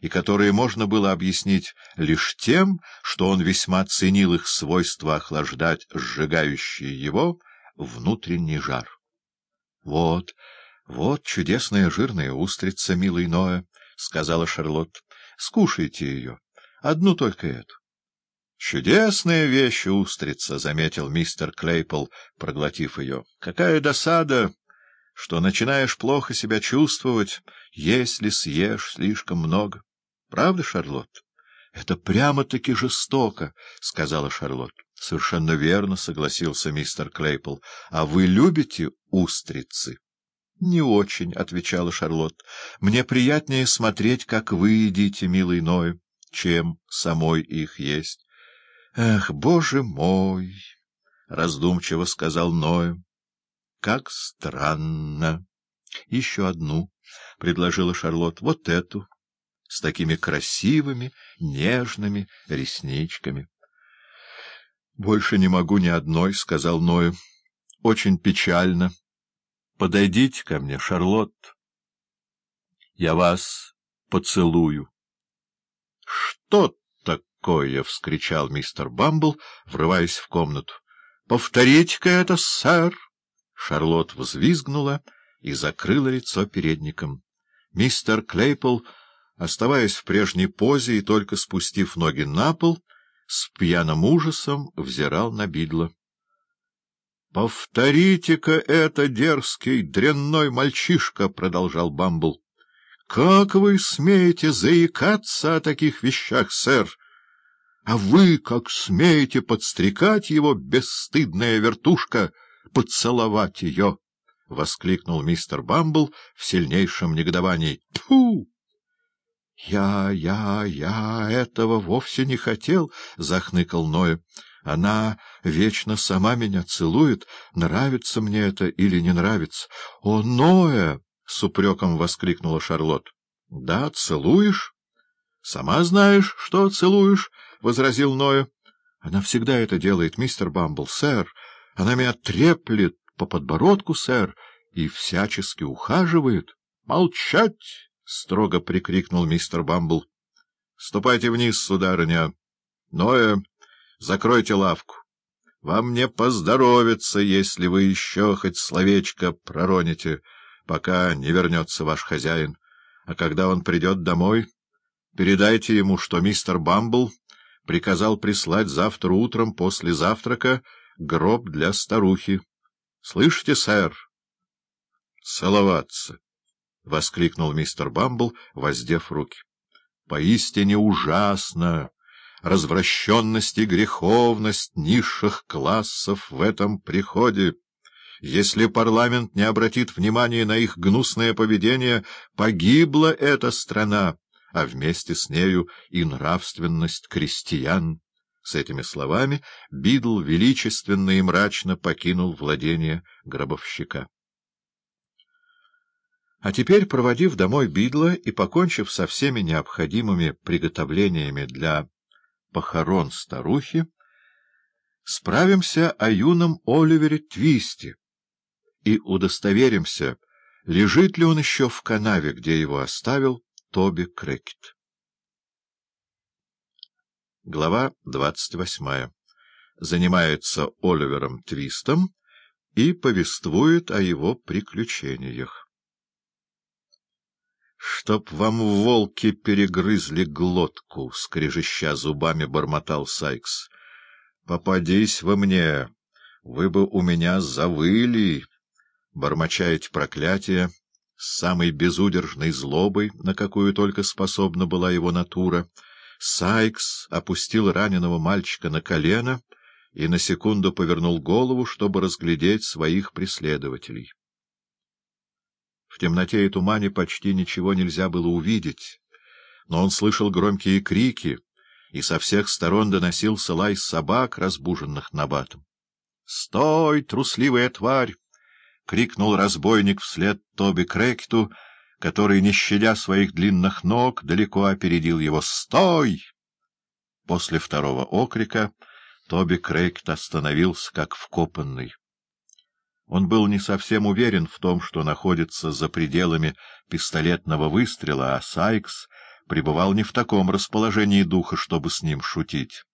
и которые можно было объяснить лишь тем, что он весьма ценил их свойство охлаждать сжигающий его внутренний жар. — Вот, вот чудесная жирная устрица, милый Ноя, — сказала Шарлотт. — Скушайте ее, одну только эту. — Чудесная вещь устрица, — заметил мистер Клейпл, проглотив ее. — Какая досада! что начинаешь плохо себя чувствовать, если съешь слишком много. Правда, Шарлотт? — Это прямо-таки жестоко, — сказала Шарлотт. — Совершенно верно, — согласился мистер Клейпл. — А вы любите устрицы? — Не очень, — отвечала Шарлотт. — Мне приятнее смотреть, как вы едите, милый Ной, чем самой их есть. — Эх, боже мой! — раздумчиво сказал Ной. — Как странно! — Еще одну, — предложила Шарлотт, — вот эту, с такими красивыми, нежными ресничками. — Больше не могу ни одной, — сказал Ною. — Очень печально. Подойдите ко мне, Шарлотт. Я вас поцелую. — Что такое? — вскричал мистер Бамбл, врываясь в комнату. — Повторите-ка это, сэр! — Шарлотт взвизгнула и закрыла лицо передником. Мистер Клейпл, оставаясь в прежней позе и только спустив ноги на пол, с пьяным ужасом взирал на бидло. — Повторите-ка это, дерзкий, дрянной мальчишка! — продолжал Бамбл. — Как вы смеете заикаться о таких вещах, сэр? А вы как смеете подстрекать его, бесстыдная вертушка! — поцеловать ее! — воскликнул мистер Бамбл в сильнейшем негодовании. — Тьфу! — Я, я, я этого вовсе не хотел, — захныкал Ноя. — Она вечно сама меня целует, нравится мне это или не нравится. — О, Ноя! — с упреком воскликнула Шарлотт. — Да, целуешь? — Сама знаешь, что целуешь, — возразил Ноя. — Она всегда это делает, мистер Бамбл, сэр. Она меня треплет по подбородку, сэр, и всячески ухаживает. — Молчать! — строго прикрикнул мистер Бамбл. — Ступайте вниз, сударыня. Ноя, закройте лавку. Вам не поздоровится, если вы еще хоть словечко пророните, пока не вернется ваш хозяин. А когда он придет домой, передайте ему, что мистер Бамбл приказал прислать завтра утром после завтрака гроб для старухи. Слышите, сэр? — Целоваться! — воскликнул мистер Бамбл, воздев руки. — Поистине ужасно! Развращенность и греховность низших классов в этом приходе. Если парламент не обратит внимания на их гнусное поведение, погибла эта страна, а вместе с нею и нравственность крестьян. С этими словами Бидл величественно и мрачно покинул владение гробовщика. А теперь, проводив домой Бидла и покончив со всеми необходимыми приготовлениями для похорон старухи, справимся о юном Оливере Твисте и удостоверимся, лежит ли он еще в канаве, где его оставил Тоби Крекет. Глава двадцать восьмая. Занимается Оливером Твистом и повествует о его приключениях. «Чтоб вам волки перегрызли глотку!» — скрежеща зубами бормотал Сайкс. «Попадись вы мне! Вы бы у меня завыли!» Бормоча эти проклятия, с самой безудержной злобой, на какую только способна была его натура, — Сайкс опустил раненого мальчика на колено и на секунду повернул голову, чтобы разглядеть своих преследователей. В темноте и тумане почти ничего нельзя было увидеть, но он слышал громкие крики, и со всех сторон доносился лай собак, разбуженных набатом. — Стой, трусливая тварь! — крикнул разбойник вслед Тоби Крекету, который, не щадя своих длинных ног, далеко опередил его. «Стой!» После второго окрика Тоби Крейгт остановился, как вкопанный. Он был не совсем уверен в том, что находится за пределами пистолетного выстрела, а Сайкс пребывал не в таком расположении духа, чтобы с ним шутить.